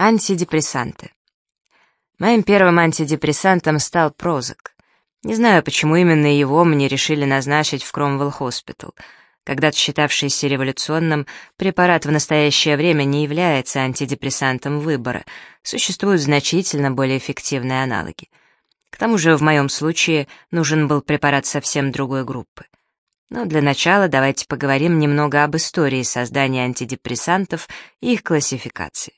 Антидепрессанты. Моим первым антидепрессантом стал Прозак. Не знаю, почему именно его мне решили назначить в Cromwell Hospital. Когда-то считавшийся революционным, препарат в настоящее время не является антидепрессантом выбора. Существуют значительно более эффективные аналоги. К тому же в моем случае нужен был препарат совсем другой группы. Но для начала давайте поговорим немного об истории создания антидепрессантов и их классификации.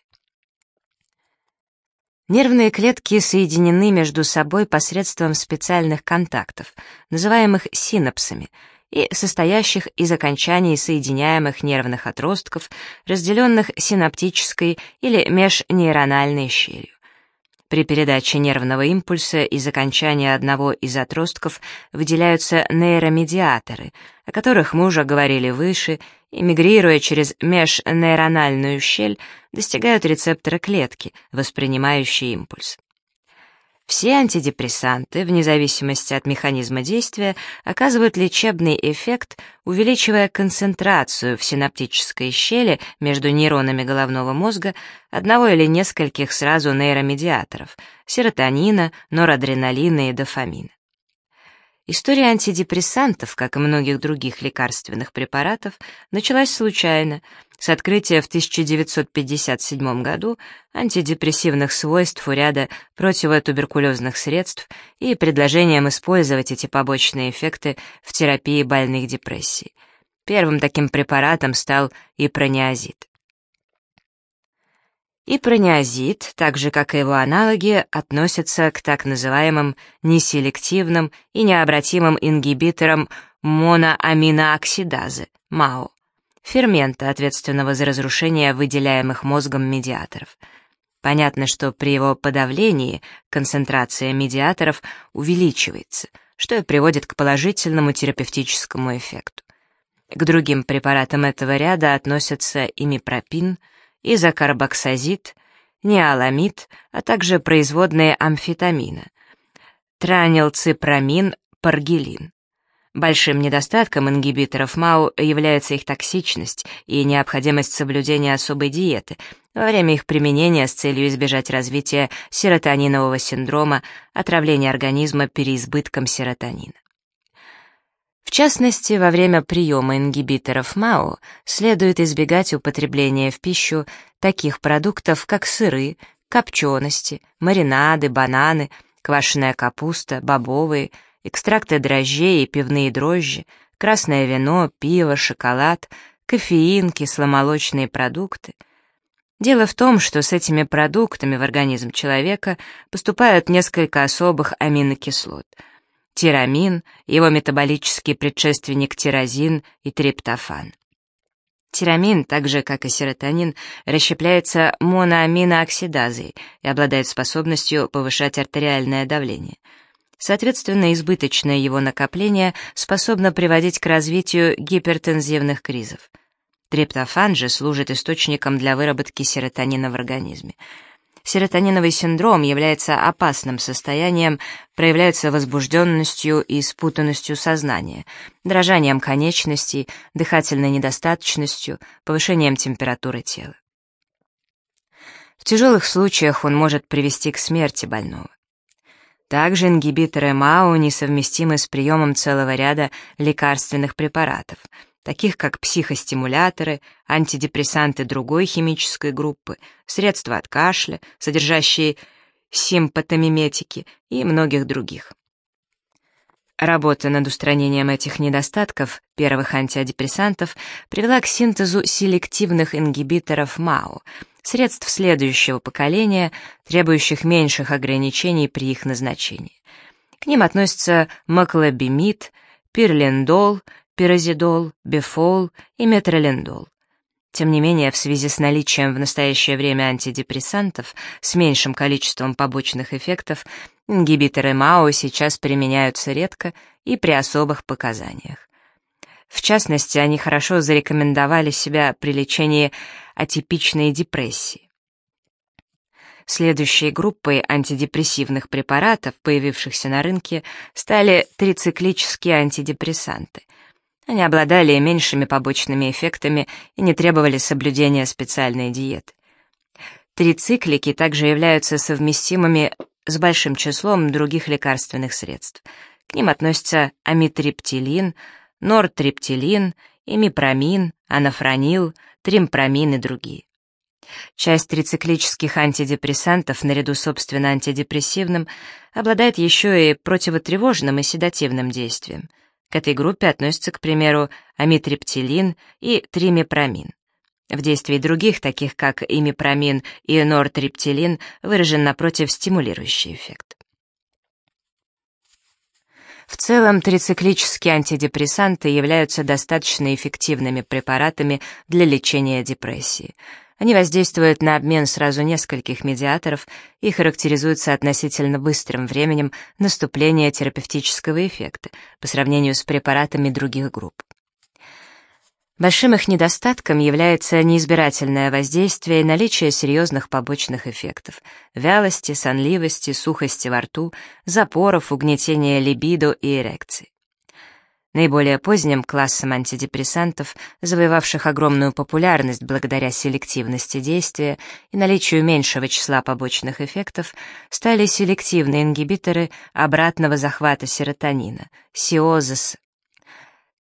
Нервные клетки соединены между собой посредством специальных контактов, называемых синапсами, и состоящих из окончаний соединяемых нервных отростков, разделенных синаптической или межнейрональной щелью. При передаче нервного импульса из окончания одного из отростков выделяются нейромедиаторы, о которых мы уже говорили выше, и, мигрируя через межнейрональную щель, достигают рецептора клетки, воспринимающей импульс. Все антидепрессанты, вне зависимости от механизма действия, оказывают лечебный эффект, увеличивая концентрацию в синаптической щели между нейронами головного мозга одного или нескольких сразу нейромедиаторов — серотонина, норадреналина и дофамина. История антидепрессантов, как и многих других лекарственных препаратов, началась случайно, с открытия в 1957 году антидепрессивных свойств у ряда противотуберкулезных средств и предложением использовать эти побочные эффекты в терапии больных депрессией. Первым таким препаратом стал ипрониазид. И прониазид, так же как и его аналоги, относятся к так называемым неселективным и необратимым ингибиторам моноаминооксидазы, МАО, фермента, ответственного за разрушение выделяемых мозгом медиаторов. Понятно, что при его подавлении концентрация медиаторов увеличивается, что и приводит к положительному терапевтическому эффекту. К другим препаратам этого ряда относятся имипропин – изокарбоксазид, неоламид, а также производные амфетамина, транилципрамин, паргелин. Большим недостатком ингибиторов МАУ является их токсичность и необходимость соблюдения особой диеты во время их применения с целью избежать развития серотонинового синдрома, отравления организма переизбытком серотонина. В частности, во время приема ингибиторов МАО следует избегать употребления в пищу таких продуктов, как сыры, копчености, маринады, бананы, квашеная капуста, бобовые, экстракты дрожжей и пивные дрожжи, красное вино, пиво, шоколад, кофеин, кисломолочные продукты. Дело в том, что с этими продуктами в организм человека поступают несколько особых аминокислот — тирамин, его метаболический предшественник тирозин и триптофан. Тирамин, так же как и серотонин, расщепляется моноаминооксидазой и обладает способностью повышать артериальное давление. Соответственно, избыточное его накопление способно приводить к развитию гипертензивных кризов. Триптофан же служит источником для выработки серотонина в организме. Серотониновый синдром является опасным состоянием, проявляется возбужденностью и спутанностью сознания, дрожанием конечностей, дыхательной недостаточностью, повышением температуры тела. В тяжелых случаях он может привести к смерти больного. Также ингибиторы МАО несовместимы с приемом целого ряда лекарственных препаратов — таких как психостимуляторы, антидепрессанты другой химической группы, средства от кашля, содержащие симпатомиметики и многих других. Работа над устранением этих недостатков первых антидепрессантов привела к синтезу селективных ингибиторов МАО, средств следующего поколения, требующих меньших ограничений при их назначении. К ним относятся маклобимид, пирлендол, пиразидол, бифол и метролиндол. Тем не менее, в связи с наличием в настоящее время антидепрессантов с меньшим количеством побочных эффектов, ингибиторы МАО сейчас применяются редко и при особых показаниях. В частности, они хорошо зарекомендовали себя при лечении атипичной депрессии. Следующей группой антидепрессивных препаратов, появившихся на рынке, стали трициклические антидепрессанты — они обладали меньшими побочными эффектами и не требовали соблюдения специальной диеты. Трициклики также являются совместимыми с большим числом других лекарственных средств. К ним относятся амитриптилин, нортриптилин, имипромин, анафронил, тримпромин и другие. Часть трициклических антидепрессантов, наряду собственно антидепрессивным, обладает еще и противотревожным и седативным действием. К этой группе относятся, к примеру, амитриптилин и тримипромин. В действии других, таких как имипромин и нортриптилин, выражен, напротив, стимулирующий эффект. В целом, трициклические антидепрессанты являются достаточно эффективными препаратами для лечения депрессии. Они воздействуют на обмен сразу нескольких медиаторов и характеризуются относительно быстрым временем наступления терапевтического эффекта по сравнению с препаратами других групп. Большим их недостатком является неизбирательное воздействие и наличие серьезных побочных эффектов — вялости, сонливости, сухости во рту, запоров, угнетения либидо и эрекции. Наиболее поздним классом антидепрессантов, завоевавших огромную популярность благодаря селективности действия и наличию меньшего числа побочных эффектов, стали селективные ингибиторы обратного захвата серотонина, сиозис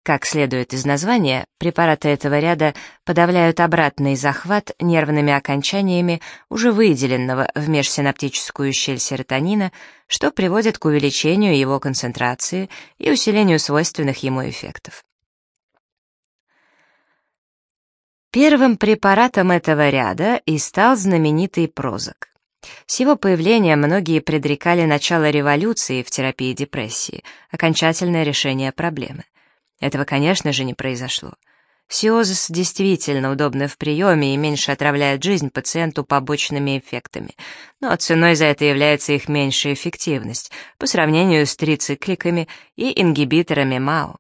как следует из названия, препараты этого ряда подавляют обратный захват нервными окончаниями уже выделенного в межсинаптическую щель серотонина, что приводит к увеличению его концентрации и усилению свойственных ему эффектов. Первым препаратом этого ряда и стал знаменитый прозак. С его появлением многие предрекали начало революции в терапии депрессии, окончательное решение проблемы — этого, конечно же, не произошло. Сиозис действительно удобно в приеме и меньше отравляет жизнь пациенту побочными эффектами, но ценой за это является их меньшая эффективность по сравнению с трицикликами и ингибиторами МАО.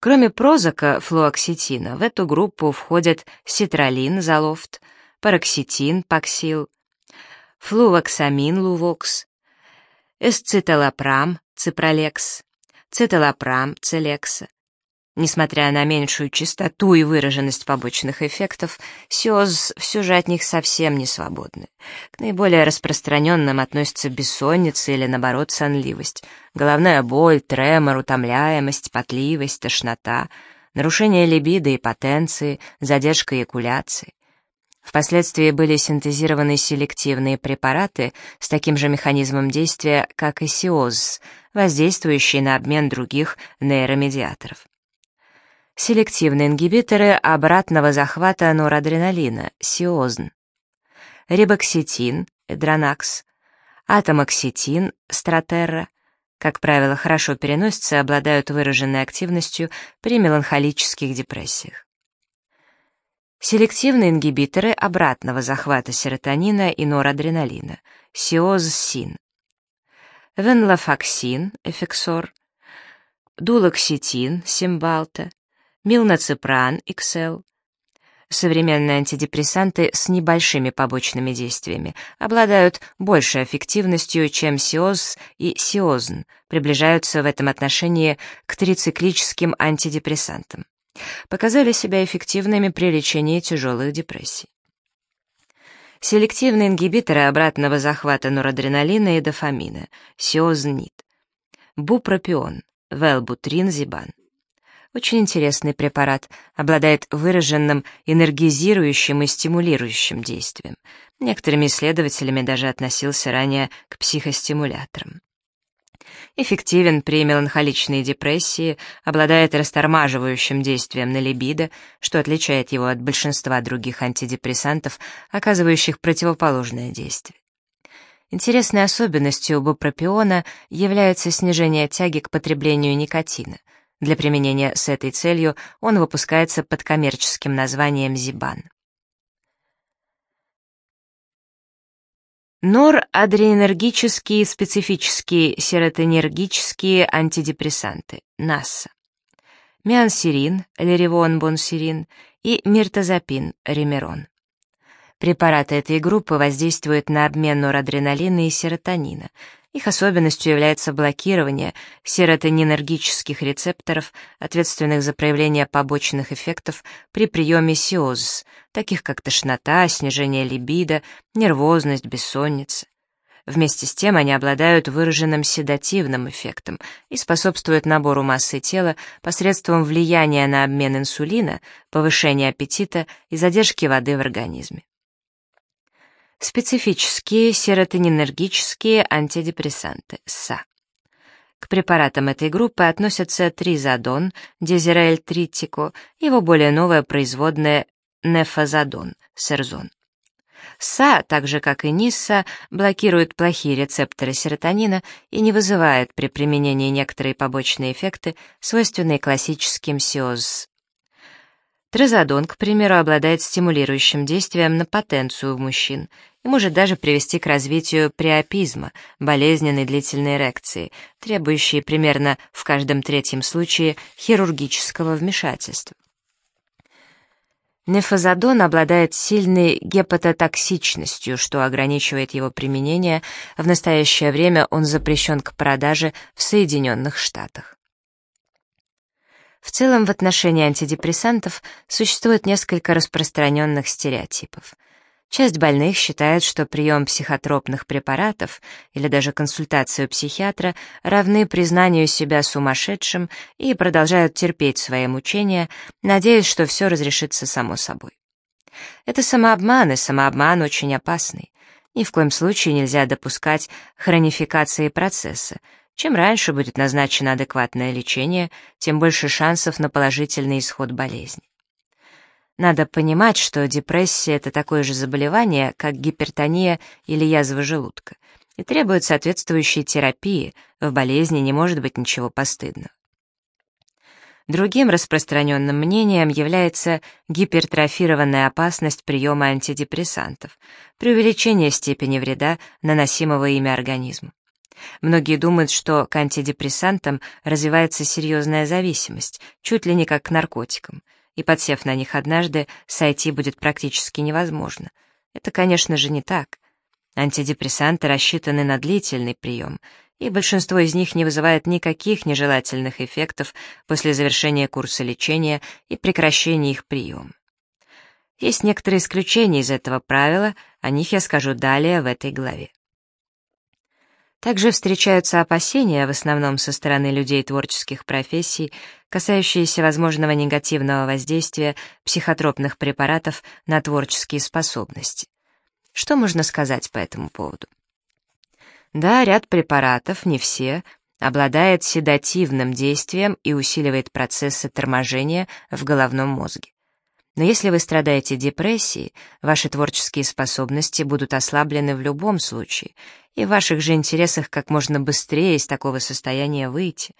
Кроме прозака, флуоксетина, в эту группу входят ситралин, залофт, пароксетин, паксил, флувоксамин, лувокс, эсциталопрам, ципролекс, циталопрам, целекса. Несмотря на меньшую частоту и выраженность побочных эффектов, СИОЗ все же от них совсем не свободны. К наиболее распространенным относятся бессонница или, наоборот, сонливость, головная боль, тремор, утомляемость, потливость, тошнота, нарушение либидо и потенции, задержка эякуляции. Впоследствии были синтезированы селективные препараты с таким же механизмом действия, как и сиоз, воздействующие на обмен других нейромедиаторов. Селективные ингибиторы обратного захвата норадреналина, сиозн. Рибоксетин, эдронакс. Атомоксетин, стратерра. Как правило, хорошо переносятся и обладают выраженной активностью при меланхолических депрессиях. Селективные ингибиторы обратного захвата серотонина и норадреналина, сиозсин. Венлафаксин, эфексор, дулоксетин, симбалта, милнаципран, иксел. Современные антидепрессанты с небольшими побочными действиями обладают большей эффективностью, чем сиоз и сиозн, приближаются в этом отношении к трициклическим антидепрессантам показали себя эффективными при лечении тяжелых депрессий. Селективные ингибиторы обратного захвата норадреналина и дофамина, сиознит, бупропион, велбутринзибан. Очень интересный препарат, обладает выраженным энергизирующим и стимулирующим действием. Некоторыми исследователями даже относился ранее к психостимуляторам эффективен при меланхоличной депрессии, обладает растормаживающим действием на либидо, что отличает его от большинства других антидепрессантов, оказывающих противоположное действие. Интересной особенностью бупропиона является снижение тяги к потреблению никотина. Для применения с этой целью он выпускается под коммерческим названием Зибан. Норадреnergические специфические серотонергические антидепрессанты, НАСА. Миансерин, леривон-бонсерин и миртазапин, ремерон. Препараты этой группы воздействуют на обмен норадреналина и серотонина. Их особенностью является блокирование серотонинергических рецепторов, ответственных за проявление побочных эффектов при приеме сиоз, таких как тошнота, снижение либидо, нервозность, бессонница. Вместе с тем они обладают выраженным седативным эффектом и способствуют набору массы тела посредством влияния на обмен инсулина, повышения аппетита и задержки воды в организме. Специфические серотонинергические антидепрессанты СА. К препаратам этой группы относятся тризодон, дезирель тритико и его более новое производное нефазодон, серзон. СА, так же как и НИСА, блокирует плохие рецепторы серотонина и не вызывает при применении некоторые побочные эффекты, свойственные классическим СИОЗ. Тразодон, к примеру, обладает стимулирующим действием на потенцию у мужчин и может даже привести к развитию приопизма, болезненной длительной эрекции, требующей примерно в каждом третьем случае хирургического вмешательства. Нефазодон обладает сильной гепатотоксичностью, что ограничивает его применение. В настоящее время он запрещен к продаже в Соединенных Штатах. В целом, в отношении антидепрессантов существует несколько распространенных стереотипов — Часть больных считает, что прием психотропных препаратов или даже консультация у психиатра равны признанию себя сумасшедшим и продолжают терпеть свои мучения, надеясь, что все разрешится само собой. Это самообман, и самообман очень опасный. Ни в коем случае нельзя допускать хронификации процесса. Чем раньше будет назначено адекватное лечение, тем больше шансов на положительный исход болезни. Надо понимать, что депрессия — это такое же заболевание, как гипертония или язва желудка, и требует соответствующей терапии, в болезни не может быть ничего постыдного. Другим распространенным мнением является гипертрофированная опасность приема антидепрессантов, преувеличение степени вреда, наносимого ими организму. Многие думают, что к антидепрессантам развивается серьезная зависимость, чуть ли не как к наркотикам — и, подсев на них однажды, сойти будет практически невозможно. Это, конечно же, не так. Антидепрессанты рассчитаны на длительный прием, и большинство из них не вызывает никаких нежелательных эффектов после завершения курса лечения и прекращения их приема. Есть некоторые исключения из этого правила, о них я скажу далее в этой главе. Также встречаются опасения, в основном со стороны людей творческих профессий, касающиеся возможного негативного воздействия психотропных препаратов на творческие способности. Что можно сказать по этому поводу? Да, ряд препаратов, не все, обладает седативным действием и усиливает процессы торможения в головном мозге. Но если вы страдаете депрессией, ваши творческие способности будут ослаблены в любом случае, и в ваших же интересах как можно быстрее из такого состояния выйти.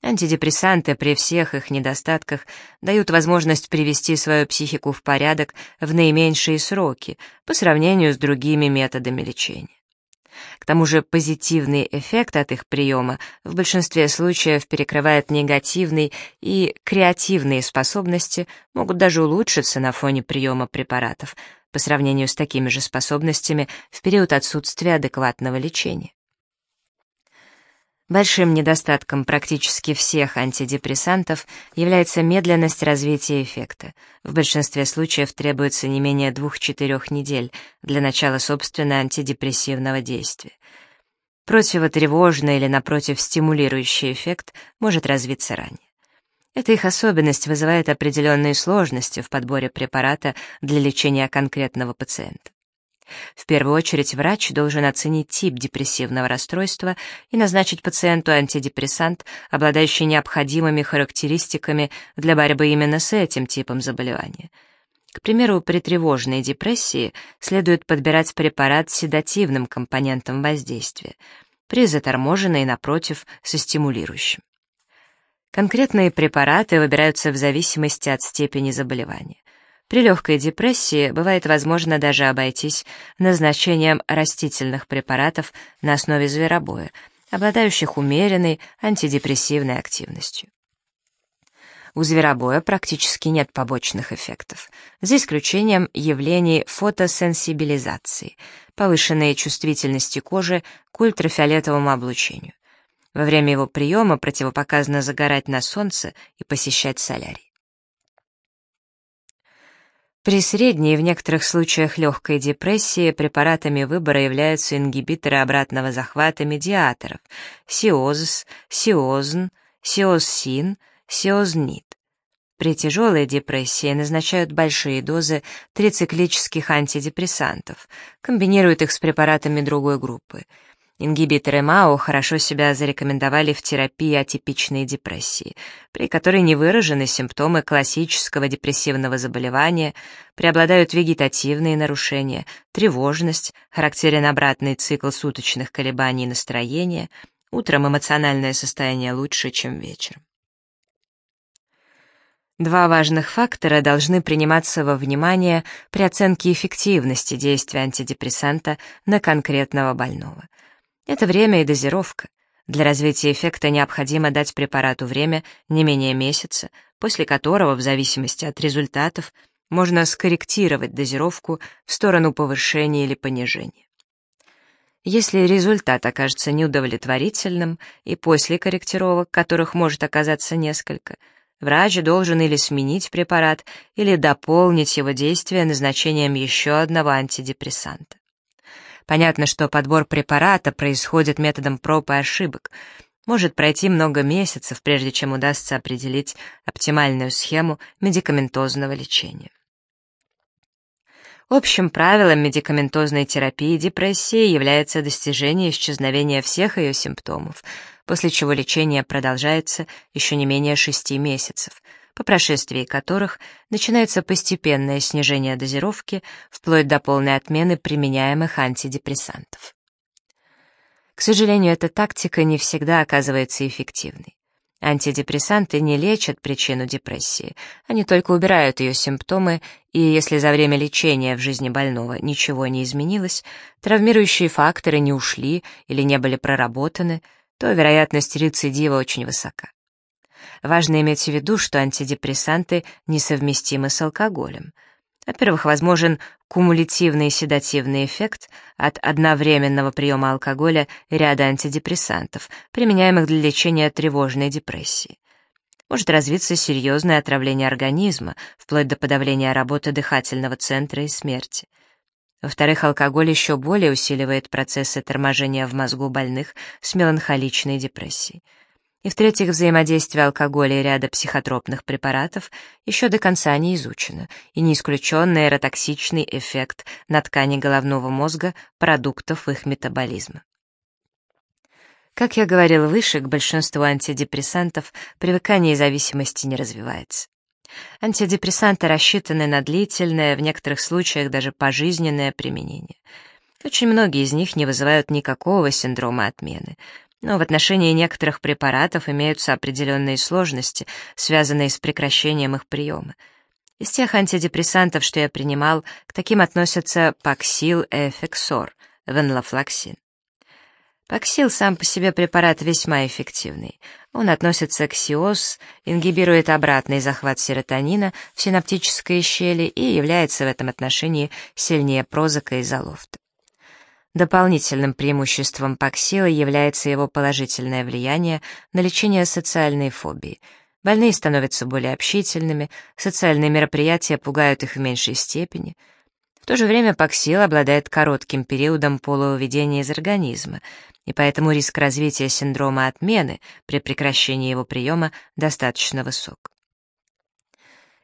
Антидепрессанты при всех их недостатках дают возможность привести свою психику в порядок в наименьшие сроки по сравнению с другими методами лечения. К тому же позитивный эффект от их приема в большинстве случаев перекрывает негативный, и креативные способности могут даже улучшиться на фоне приема препаратов по сравнению с такими же способностями в период отсутствия адекватного лечения. Большим недостатком практически всех антидепрессантов является медленность развития эффекта. В большинстве случаев требуется не менее 2-4 недель для начала собственного антидепрессивного действия. Противотревожный или, напротив, стимулирующий эффект может развиться ранее. Эта их особенность вызывает определенные сложности в подборе препарата для лечения конкретного пациента. В первую очередь врач должен оценить тип депрессивного расстройства и назначить пациенту антидепрессант, обладающий необходимыми характеристиками для борьбы именно с этим типом заболевания. К примеру, при тревожной депрессии следует подбирать препарат с седативным компонентом воздействия, при заторможенной, напротив, со стимулирующим. Конкретные препараты выбираются в зависимости от степени заболевания. При легкой депрессии бывает возможно даже обойтись назначением растительных препаратов на основе зверобоя, обладающих умеренной антидепрессивной активностью. У зверобоя практически нет побочных эффектов, за исключением явлений фотосенсибилизации, повышенной чувствительности кожи к ультрафиолетовому облучению. Во время его приема противопоказано загорать на солнце и посещать солярий. При средней и в некоторых случаях легкой депрессии препаратами выбора являются ингибиторы обратного захвата медиаторов – сиоз, сиозн, сиозсин, сиознит. При тяжелой депрессии назначают большие дозы трициклических антидепрессантов, комбинируют их с препаратами другой группы. Ингибиторы МАО хорошо себя зарекомендовали в терапии атипичной депрессии, при которой не выражены симптомы классического депрессивного заболевания, преобладают вегетативные нарушения, тревожность, характерен обратный цикл суточных колебаний настроения, утром эмоциональное состояние лучше, чем вечером. Два важных фактора должны приниматься во внимание при оценке эффективности действия антидепрессанта на конкретного больного. Это время и дозировка. Для развития эффекта необходимо дать препарату время не менее месяца, после которого, в зависимости от результатов, можно скорректировать дозировку в сторону повышения или понижения. Если результат окажется неудовлетворительным и после корректировок, которых может оказаться несколько, Врач должен или сменить препарат, или дополнить его действие назначением еще одного антидепрессанта. Понятно, что подбор препарата происходит методом проб и ошибок. Может пройти много месяцев, прежде чем удастся определить оптимальную схему медикаментозного лечения. Общим правилом медикаментозной терапии депрессии является достижение исчезновения всех ее симптомов, после чего лечение продолжается еще не менее 6 месяцев, по прошествии которых начинается постепенное снижение дозировки вплоть до полной отмены применяемых антидепрессантов. К сожалению, эта тактика не всегда оказывается эффективной. Антидепрессанты не лечат причину депрессии, они только убирают ее симптомы, и если за время лечения в жизни больного ничего не изменилось, травмирующие факторы не ушли или не были проработаны, то вероятность рецидива очень высока. Важно иметь в виду, что антидепрессанты несовместимы с алкоголем — во-первых, возможен кумулятивный седативный эффект от одновременного приема алкоголя и ряда антидепрессантов, применяемых для лечения тревожной депрессии. Может развиться серьезное отравление организма, вплоть до подавления работы дыхательного центра и смерти. Во-вторых, алкоголь еще более усиливает процессы торможения в мозгу больных с меланхоличной депрессией. И в-третьих, взаимодействие алкоголя и ряда психотропных препаратов еще до конца не изучено, и не исключен нейротоксичный эффект на ткани головного мозга продуктов их метаболизма. Как я говорил выше, к большинству антидепрессантов привыкание и зависимости не развивается. Антидепрессанты рассчитаны на длительное, в некоторых случаях даже пожизненное применение. Очень многие из них не вызывают никакого синдрома отмены, но в отношении некоторых препаратов имеются определенные сложности, связанные с прекращением их приема. Из тех антидепрессантов, что я принимал, к таким относятся Паксил и Эфексор, венлофлоксин. Паксил сам по себе препарат весьма эффективный. Он относится к СИОС, ингибирует обратный захват серотонина в синаптической щели и является в этом отношении сильнее прозака и залофта. Дополнительным преимуществом паксила является его положительное влияние на лечение социальной фобии. Больные становятся более общительными, социальные мероприятия пугают их в меньшей степени. В то же время паксил обладает коротким периодом полувыведения из организма, и поэтому риск развития синдрома отмены при прекращении его приема достаточно высок.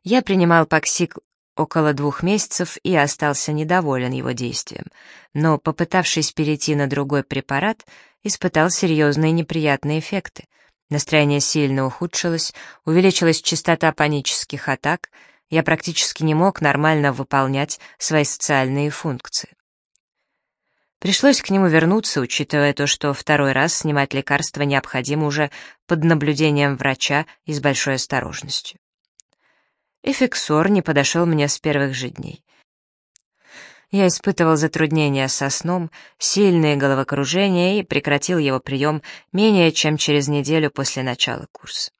Я принимал паксик около двух месяцев и остался недоволен его действием, но, попытавшись перейти на другой препарат, испытал серьезные неприятные эффекты. Настроение сильно ухудшилось, увеличилась частота панических атак, я практически не мог нормально выполнять свои социальные функции. Пришлось к нему вернуться, учитывая то, что второй раз снимать лекарства необходимо уже под наблюдением врача и с большой осторожностью. Эфиксор не подошел мне с первых же дней. Я испытывал затруднения со сном, сильные головокружения и прекратил его прием менее чем через неделю после начала курса.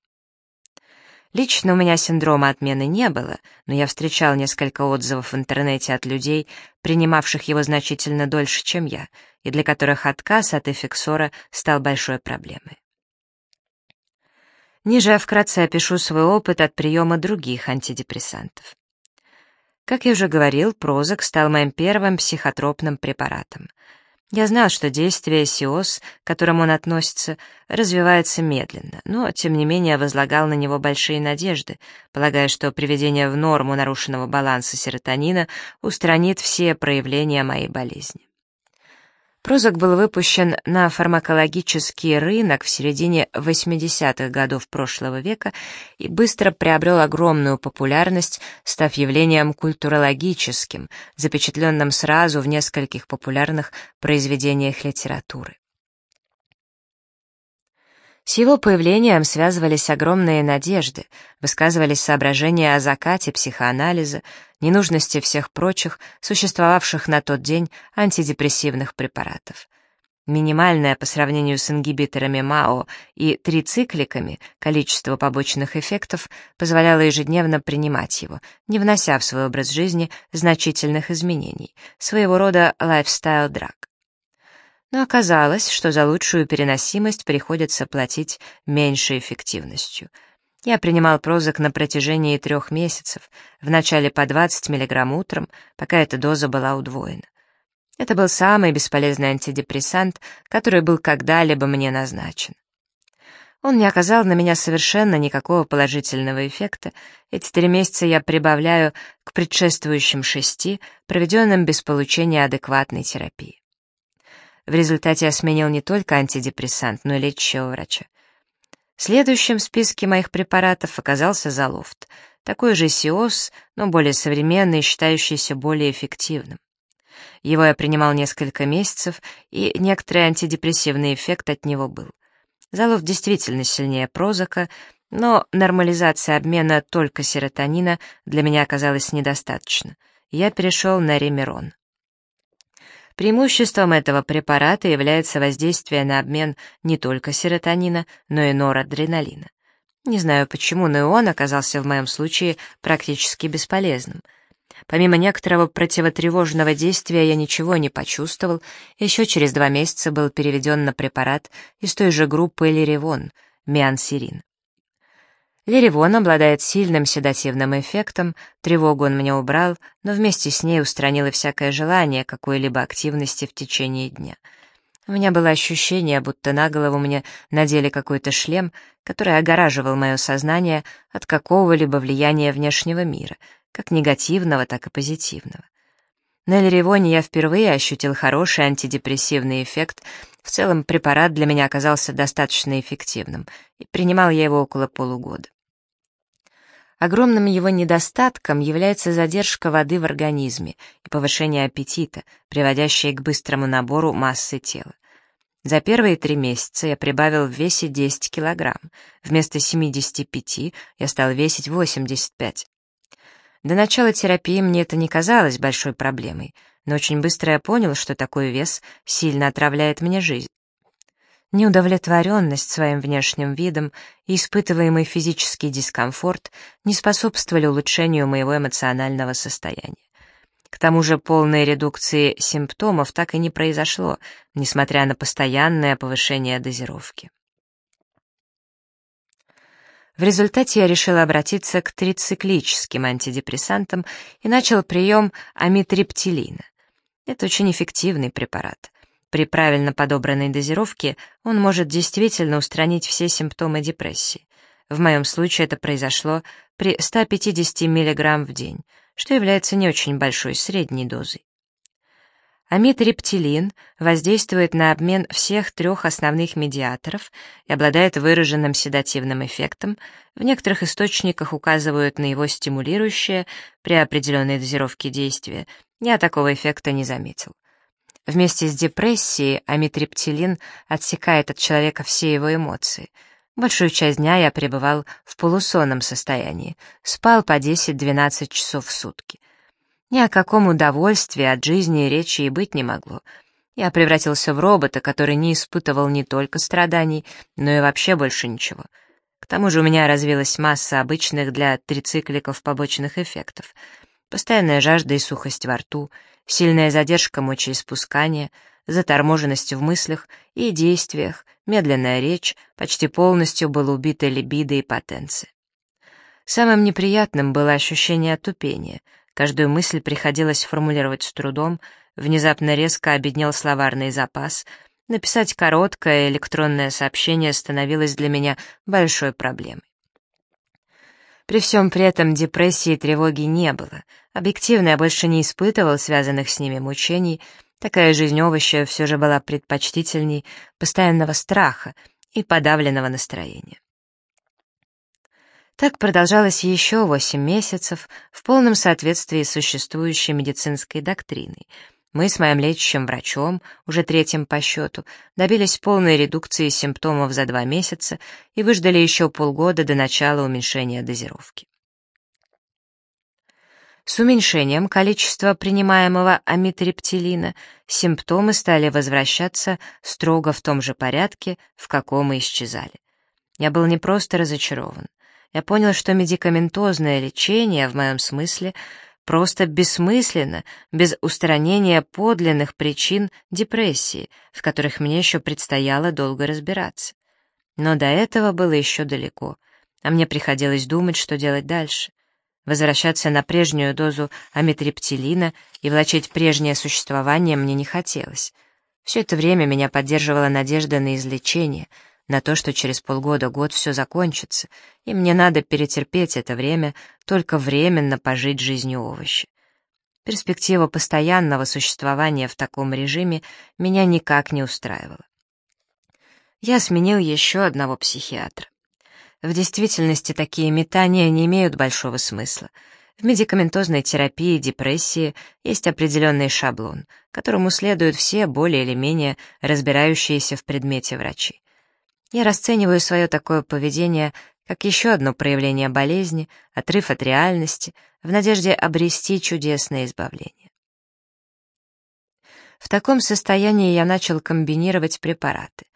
Лично у меня синдрома отмены не было, но я встречал несколько отзывов в интернете от людей, принимавших его значительно дольше, чем я, и для которых отказ от эфиксора стал большой проблемой. Ниже я вкратце опишу свой опыт от приема других антидепрессантов. Как я уже говорил, Прозак стал моим первым психотропным препаратом — я знал, что действие СИОС, к которому он относится, развивается медленно, но, тем не менее, возлагал на него большие надежды, полагая, что приведение в норму нарушенного баланса серотонина устранит все проявления моей болезни. Прозак был выпущен на фармакологический рынок в середине 80-х годов прошлого века и быстро приобрел огромную популярность, став явлением культурологическим, запечатленным сразу в нескольких популярных произведениях литературы. С его появлением связывались огромные надежды, высказывались соображения о закате психоанализа, ненужности всех прочих, существовавших на тот день антидепрессивных препаратов. Минимальное по сравнению с ингибиторами МАО и трицикликами количество побочных эффектов позволяло ежедневно принимать его, не внося в свой образ жизни значительных изменений, своего рода лайфстайл-драг. Но оказалось, что за лучшую переносимость приходится платить меньшей эффективностью. Я принимал прозок на протяжении трех месяцев, вначале по 20 мг утром, пока эта доза была удвоена. Это был самый бесполезный антидепрессант, который был когда-либо мне назначен. Он не оказал на меня совершенно никакого положительного эффекта. Эти три месяца я прибавляю к предшествующим шести, проведенным без получения адекватной терапии. В результате я сменил не только антидепрессант, но и лечащего врача. Следующим в списке моих препаратов оказался Залофт, такой же СИОС, но более современный и считающийся более эффективным. Его я принимал несколько месяцев, и некоторый антидепрессивный эффект от него был. Залофт действительно сильнее прозака, но нормализация обмена только серотонина для меня оказалась недостаточно. Я перешел на ремерон. Преимуществом этого препарата является воздействие на обмен не только серотонина, но и норадреналина. Не знаю почему, но и он оказался в моем случае практически бесполезным. Помимо некоторого противотревожного действия я ничего не почувствовал, еще через два месяца был переведен на препарат из той же группы Лиривон, миансирин. Леривон обладает сильным седативным эффектом, тревогу он мне убрал, но вместе с ней устранил и всякое желание какой-либо активности в течение дня. У меня было ощущение, будто на голову мне надели какой-то шлем, который огораживал мое сознание от какого-либо влияния внешнего мира, как негативного, так и позитивного. На Леревоне я впервые ощутил хороший антидепрессивный эффект, в целом препарат для меня оказался достаточно эффективным, и принимал я его около полугода. Огромным его недостатком является задержка воды в организме и повышение аппетита, приводящее к быстрому набору массы тела. За первые три месяца я прибавил в весе 10 килограмм. Вместо 75 я стал весить 85. До начала терапии мне это не казалось большой проблемой, но очень быстро я понял, что такой вес сильно отравляет мне жизнь. Неудовлетворенность своим внешним видом и испытываемый физический дискомфорт не способствовали улучшению моего эмоционального состояния. К тому же полной редукции симптомов так и не произошло, несмотря на постоянное повышение дозировки. В результате я решил обратиться к трициклическим антидепрессантам и начал прием амитриптилина. Это очень эффективный препарат. При правильно подобранной дозировке он может действительно устранить все симптомы депрессии. В моем случае это произошло при 150 мг в день, что является не очень большой средней дозой. Амитриптилин воздействует на обмен всех трех основных медиаторов и обладает выраженным седативным эффектом. В некоторых источниках указывают на его стимулирующее при определенной дозировке действия. Я такого эффекта не заметил. Вместе с депрессией амитриптилин отсекает от человека все его эмоции. Большую часть дня я пребывал в полусонном состоянии, спал по 10-12 часов в сутки. Ни о каком удовольствии от жизни и речи и быть не могло. Я превратился в робота, который не испытывал не только страданий, но и вообще больше ничего. К тому же у меня развилась масса обычных для трицикликов побочных эффектов. Постоянная жажда и сухость во рту, сильная задержка мочеиспускания, заторможенность в мыслях и действиях, медленная речь, почти полностью была убита либидо и потенция. Самым неприятным было ощущение отупения. Каждую мысль приходилось формулировать с трудом, внезапно резко обеднел словарный запас, написать короткое электронное сообщение становилось для меня большой проблемой. При всем при этом депрессии и тревоги не было. Объективно я больше не испытывал связанных с ними мучений, такая жизнь овоща все же была предпочтительней постоянного страха и подавленного настроения. Так продолжалось еще восемь месяцев в полном соответствии с существующей медицинской доктриной. Мы с моим лечащим врачом, уже третьим по счету, добились полной редукции симптомов за два месяца и выждали еще полгода до начала уменьшения дозировки. С уменьшением количества принимаемого амитриптилина симптомы стали возвращаться строго в том же порядке, в каком и исчезали. Я был не просто разочарован я понял, что медикаментозное лечение, в моем смысле, просто бессмысленно, без устранения подлинных причин депрессии, в которых мне еще предстояло долго разбираться. Но до этого было еще далеко, а мне приходилось думать, что делать дальше. Возвращаться на прежнюю дозу амитриптилина и влачить прежнее существование мне не хотелось. Все это время меня поддерживала надежда на излечение — на то, что через полгода-год все закончится, и мне надо перетерпеть это время, только временно пожить жизнью овоща. Перспектива постоянного существования в таком режиме меня никак не устраивала. Я сменил еще одного психиатра. В действительности такие метания не имеют большого смысла. В медикаментозной терапии депрессии есть определенный шаблон, которому следуют все более или менее разбирающиеся в предмете врачи. Я расцениваю свое такое поведение как еще одно проявление болезни, отрыв от реальности, в надежде обрести чудесное избавление. В таком состоянии я начал комбинировать препараты.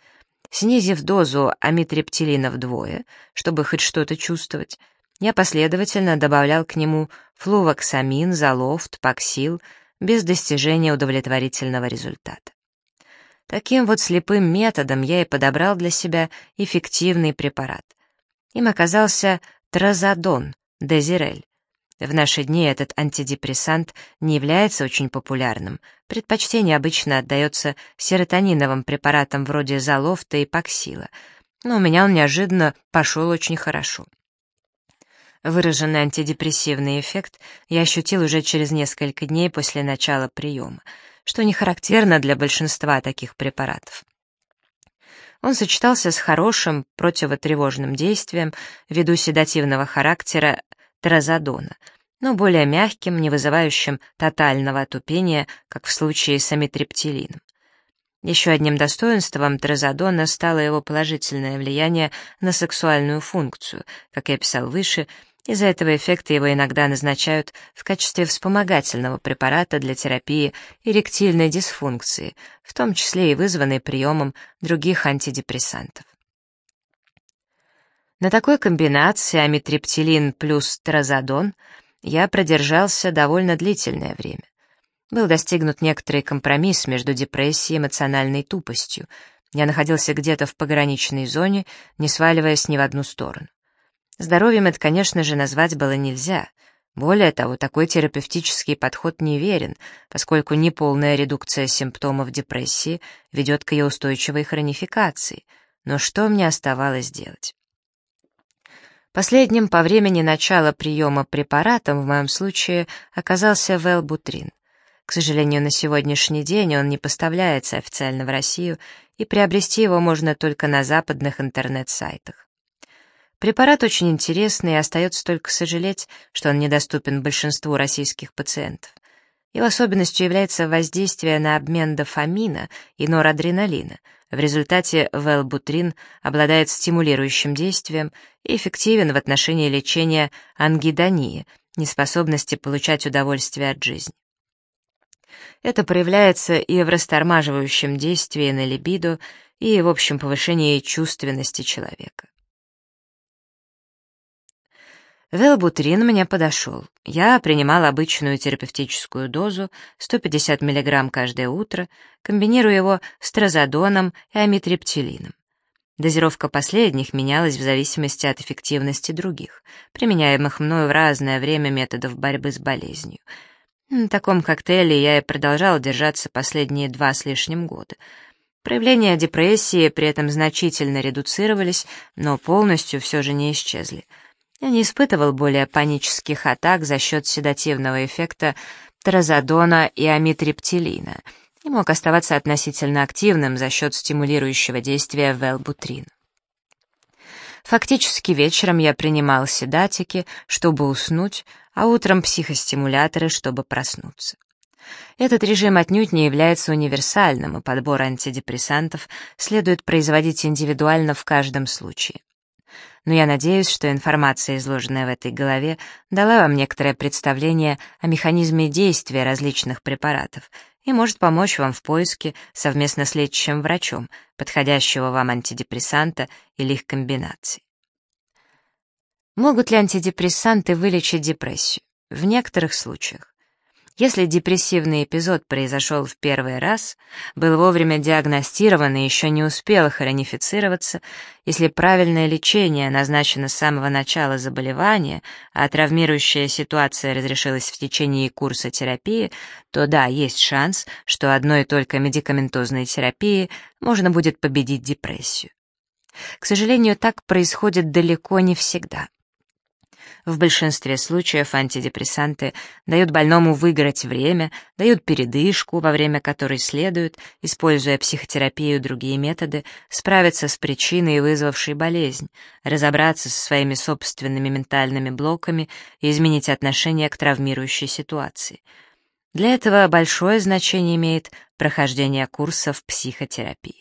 Снизив дозу амитриптилина вдвое, чтобы хоть что-то чувствовать, я последовательно добавлял к нему флувоксамин, залофт, паксил, без достижения удовлетворительного результата. Таким вот слепым методом я и подобрал для себя эффективный препарат. Им оказался тразодон, дезирель. В наши дни этот антидепрессант не является очень популярным. Предпочтение обычно отдается серотониновым препаратам вроде залофта и паксила, но у меня он неожиданно пошел очень хорошо. Выраженный антидепрессивный эффект я ощутил уже через несколько дней после начала приема что не характерно для большинства таких препаратов. Он сочетался с хорошим противотревожным действием ввиду седативного характера тразодона, но более мягким, не вызывающим тотального отупения, как в случае с амитриптилином. Еще одним достоинством тразодона стало его положительное влияние на сексуальную функцию, как я писал выше, из-за этого эффекта его иногда назначают в качестве вспомогательного препарата для терапии эректильной дисфункции, в том числе и вызванной приемом других антидепрессантов. На такой комбинации амитриптилин плюс тразодон я продержался довольно длительное время. Был достигнут некоторый компромисс между депрессией и эмоциональной тупостью. Я находился где-то в пограничной зоне, не сваливаясь ни в одну сторону. Здоровьем это, конечно же, назвать было нельзя. Более того, такой терапевтический подход неверен, поскольку неполная редукция симптомов депрессии ведет к ее устойчивой хронификации. Но что мне оставалось делать? Последним по времени начала приема препаратом в моем случае оказался велбутрин. К сожалению, на сегодняшний день он не поставляется официально в Россию, и приобрести его можно только на западных интернет-сайтах. Препарат очень интересный, и остается только сожалеть, что он недоступен большинству российских пациентов. Его особенностью является воздействие на обмен дофамина и норадреналина. В результате велбутрин обладает стимулирующим действием и эффективен в отношении лечения ангидонии, неспособности получать удовольствие от жизни. Это проявляется и в растормаживающем действии на либидо, и в общем повышении чувственности человека. Велбутрин мне подошел. Я принимал обычную терапевтическую дозу 150 мг каждое утро, комбинируя его с тразодоном и амитриптилином. Дозировка последних менялась в зависимости от эффективности других, применяемых мною в разное время методов борьбы с болезнью. На таком коктейле я и продолжал держаться последние два с лишним года. Проявления депрессии при этом значительно редуцировались, но полностью все же не исчезли — я не испытывал более панических атак за счет седативного эффекта тразодона и амитриптилина и мог оставаться относительно активным за счет стимулирующего действия велбутрин. Фактически вечером я принимал седатики, чтобы уснуть, а утром психостимуляторы, чтобы проснуться. Этот режим отнюдь не является универсальным, и подбор антидепрессантов следует производить индивидуально в каждом случае но я надеюсь, что информация, изложенная в этой главе, дала вам некоторое представление о механизме действия различных препаратов и может помочь вам в поиске совместно с лечащим врачом подходящего вам антидепрессанта или их комбинации. Могут ли антидепрессанты вылечить депрессию? В некоторых случаях. Если депрессивный эпизод произошел в первый раз, был вовремя диагностирован и еще не успел хронифицироваться, если правильное лечение назначено с самого начала заболевания, а травмирующая ситуация разрешилась в течение курса терапии, то да, есть шанс, что одной только медикаментозной терапией можно будет победить депрессию. К сожалению, так происходит далеко не всегда. В большинстве случаев антидепрессанты дают больному выиграть время, дают передышку, во время которой следует, используя психотерапию и другие методы, справиться с причиной, вызвавшей болезнь, разобраться со своими собственными ментальными блоками и изменить отношение к травмирующей ситуации. Для этого большое значение имеет прохождение курсов психотерапии.